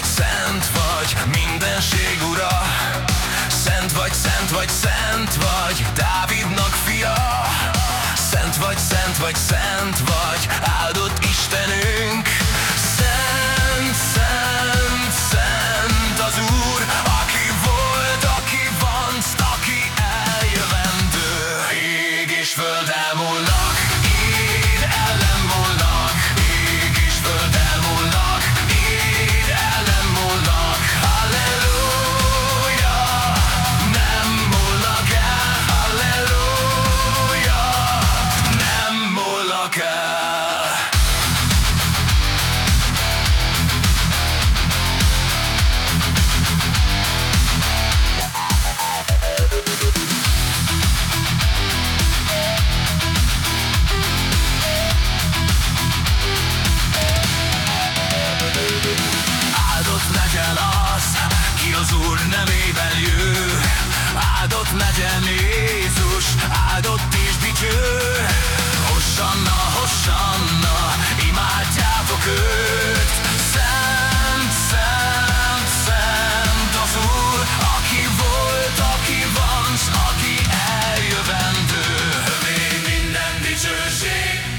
vagy, szent vagy, mindenség ura. Szent vagy, szent vagy, szent vagy, Dávidnak fia. Szent vagy, szent vagy, szent vagy, áldott Shake.